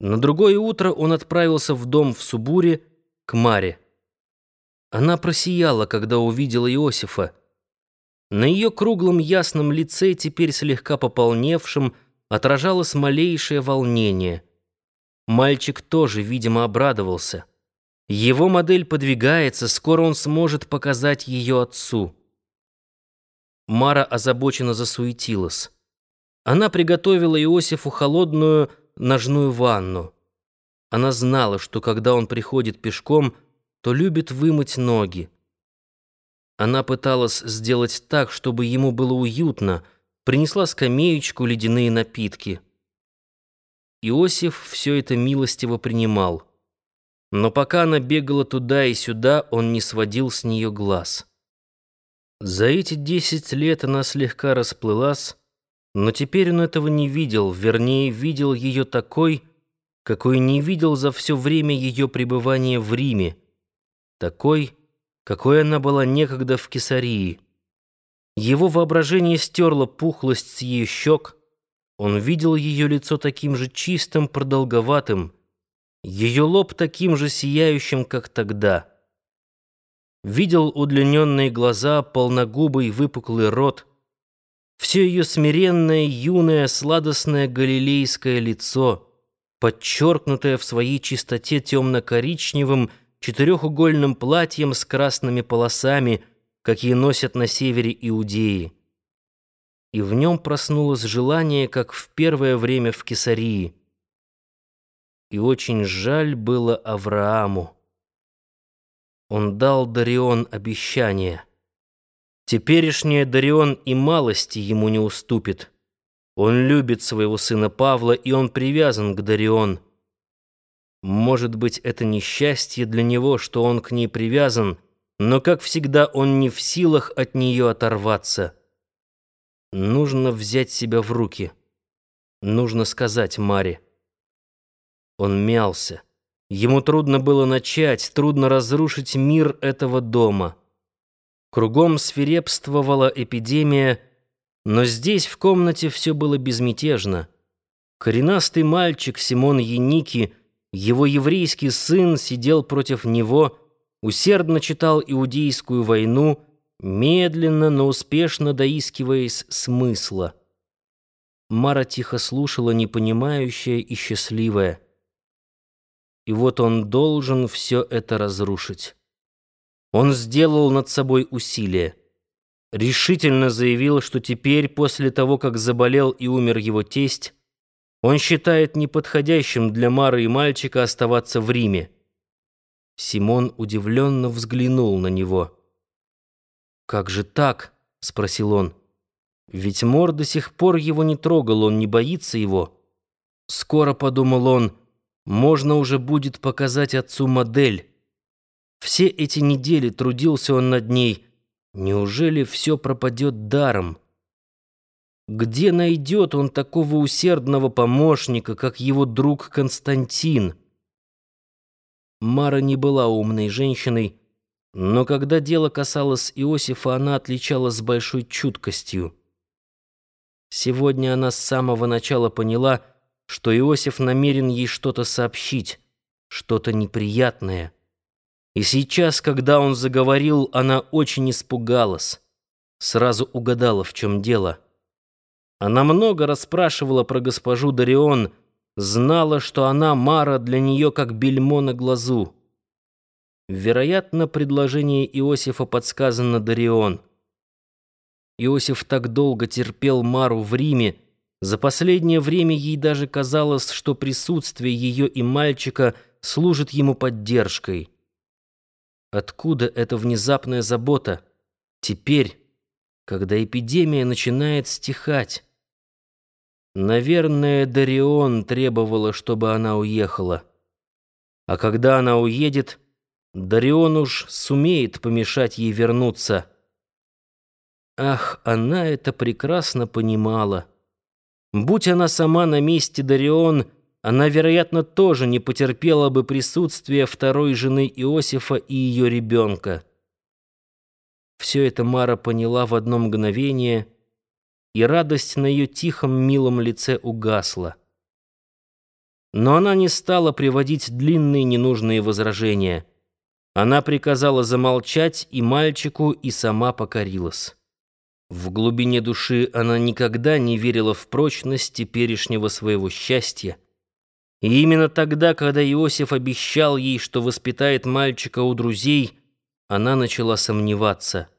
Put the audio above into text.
На другое утро он отправился в дом в Субуре к Маре. Она просияла, когда увидела Иосифа. На ее круглом ясном лице, теперь слегка пополневшем, отражалось малейшее волнение. Мальчик тоже, видимо, обрадовался. Его модель подвигается, скоро он сможет показать ее отцу. Мара озабоченно засуетилась. Она приготовила Иосифу холодную ножную ванну. Она знала, что когда он приходит пешком, то любит вымыть ноги. Она пыталась сделать так, чтобы ему было уютно, принесла скамеечку, ледяные напитки. Иосиф все это милостиво принимал. Но пока она бегала туда и сюда, он не сводил с нее глаз. За эти десять лет она слегка расплылась, но теперь он этого не видел, вернее, видел ее такой, какой не видел за все время ее пребывания в Риме, такой, какой она была некогда в Кесарии. Его воображение стерло пухлость с ее щек, он видел ее лицо таким же чистым, продолговатым, ее лоб таким же сияющим, как тогда. Видел удлиненные глаза, полногубый выпуклый рот, все ее смиренное, юное, сладостное галилейское лицо, подчеркнутое в своей чистоте темно-коричневым четырехугольным платьем с красными полосами, какие носят на севере иудеи. И в нем проснулось желание, как в первое время в Кесарии. И очень жаль было Аврааму. Он дал Дарион обещание — Теперешний Дарион и малости ему не уступит. Он любит своего сына Павла, и он привязан к Дарион. Может быть, это несчастье для него, что он к ней привязан, но, как всегда, он не в силах от нее оторваться. Нужно взять себя в руки. Нужно сказать Маре. Он мялся. Ему трудно было начать, трудно разрушить мир этого дома. Кругом свирепствовала эпидемия, но здесь, в комнате, все было безмятежно. Коренастый мальчик Симон Яники, его еврейский сын, сидел против него, усердно читал иудейскую войну, медленно, но успешно доискиваясь смысла. Мара тихо слушала, непонимающая и счастливая. И вот он должен все это разрушить. Он сделал над собой усилие. Решительно заявил, что теперь, после того, как заболел и умер его тесть, он считает неподходящим для Мары и мальчика оставаться в Риме. Симон удивленно взглянул на него. «Как же так?» — спросил он. «Ведь Мор до сих пор его не трогал, он не боится его». «Скоро», — подумал он, — «можно уже будет показать отцу модель». Все эти недели трудился он над ней. Неужели все пропадет даром? Где найдет он такого усердного помощника, как его друг Константин? Мара не была умной женщиной, но когда дело касалось Иосифа, она отличалась с большой чуткостью. Сегодня она с самого начала поняла, что Иосиф намерен ей что-то сообщить, что-то неприятное — и сейчас, когда он заговорил, она очень испугалась. Сразу угадала, в чем дело. Она много расспрашивала про госпожу Дарион, знала, что она, Мара, для нее как бельмо на глазу. Вероятно, предложение Иосифа подсказано Дарион. Иосиф так долго терпел Мару в Риме, за последнее время ей даже казалось, что присутствие ее и мальчика служит ему поддержкой. Откуда эта внезапная забота? Теперь, когда эпидемия начинает стихать. Наверное, Дарион требовала, чтобы она уехала. А когда она уедет, Дарион уж сумеет помешать ей вернуться. Ах, она это прекрасно понимала. Будь она сама на месте Дарион, она, вероятно, тоже не потерпела бы присутствия второй жены Иосифа и ее ребенка. Все это Мара поняла в одно мгновение, и радость на ее тихом, милом лице угасла. Но она не стала приводить длинные ненужные возражения. Она приказала замолчать и мальчику, и сама покорилась. В глубине души она никогда не верила в прочность теперешнего своего счастья. И именно тогда, когда Иосиф обещал ей, что воспитает мальчика у друзей, она начала сомневаться —